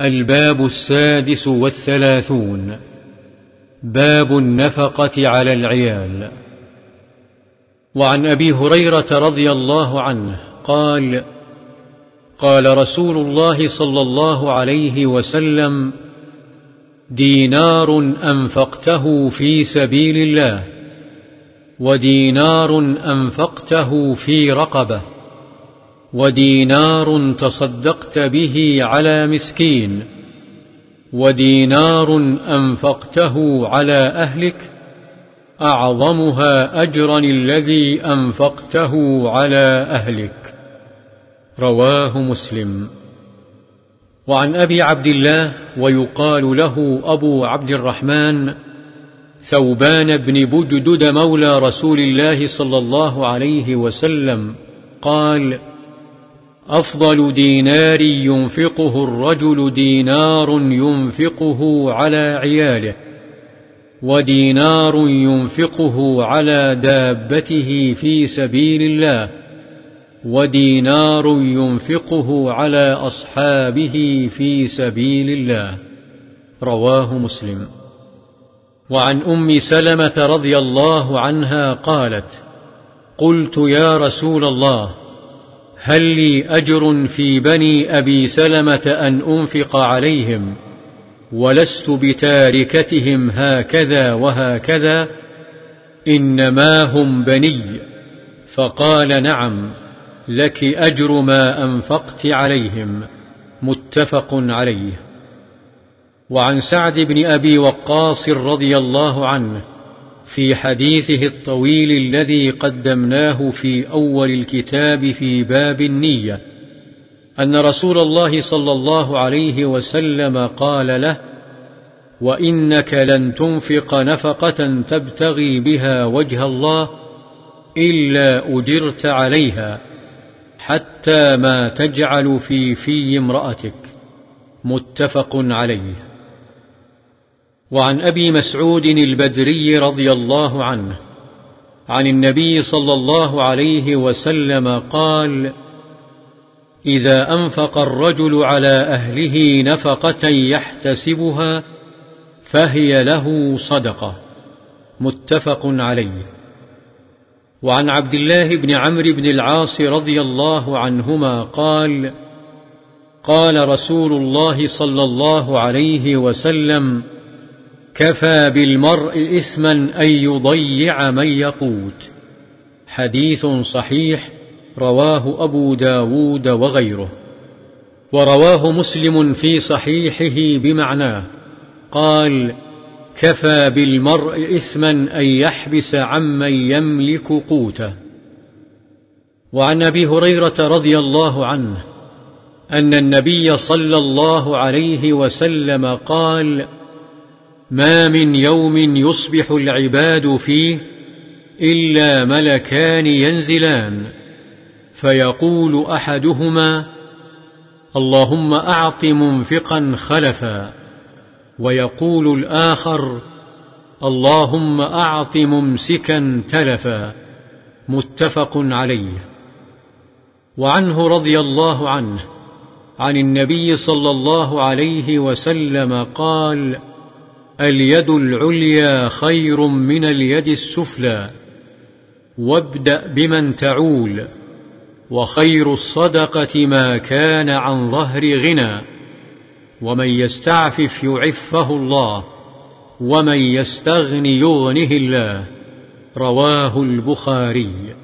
الباب السادس والثلاثون. باب النفقة على العيال. وعن أبي هريرة رضي الله عنه قال قال رسول الله صلى الله عليه وسلم دينار أنفقته في سبيل الله ودينار أنفقته في رقبة. ودينار تصدقت به على مسكين ودينار أنفقته على أهلك أعظمها أجرا الذي أنفقته على أهلك. رواه مسلم. وعن أبي عبد الله ويقال له أبو عبد الرحمن ثوبان بن بجدد مولى رسول الله صلى الله عليه وسلم قال أفضل دينار ينفقه الرجل دينار ينفقه على عياله ودينار ينفقه على دابته في سبيل الله ودينار ينفقه على أصحابه في سبيل الله. رواه مسلم. وعن أم سلمة رضي الله عنها قالت قلت يا رسول الله هل لي أجر في بني أبي سلمة أن أنفق عليهم؟ ولست بتاركتهم هكذا وهكذا إنما هم بني. فقال نعم لك أجر ما أنفقت عليهم. متفق عليه. وعن سعد بن أبي وقاص رضي الله عنه في حديثه الطويل الذي قدمناه في أول الكتاب في باب النية أن رسول الله صلى الله عليه وسلم قال له وإنك لن تنفق نفقة تبتغي بها وجه الله إلا أجرت عليها حتى ما تجعل في في امرأتك. متفق عليه. وعن أبي مسعود البدري رضي الله عنه عن النبي صلى الله عليه وسلم قال إذا أنفق الرجل على أهله نفقة يحتسبها فهي له صدقة. متفق عليه. وعن عبد الله بن عمرو بن العاص رضي الله عنهما قال قال رسول الله صلى الله عليه وسلم كفى بالمرء إثما أن يضيع من يقوت. حديث صحيح رواه أبو داود وغيره. ورواه مسلم في صحيحه بمعناه. قال كفى بالمرء إثما أن يحبس عمن يملك قوته. وعن أبي هريرة رضي الله عنه أن النبي صلى الله عليه وسلم قال ما من يوم يصبح العباد فيه إلا ملكان ينزلان. فيقول أحدهما اللهم أعط منفقا خلفا. ويقول الآخر اللهم أعط ممسكا تلفا. متفق عليه. وعنه رضي الله عنه عن النبي صلى الله عليه وسلم قال اليد العليا خير من اليد السفلى وابدأ بمن تعول وخير الصدقة ما كان عن ظهر غنى ومن يستعفف يعفه الله ومن يستغن يغنه الله رواه البخاري.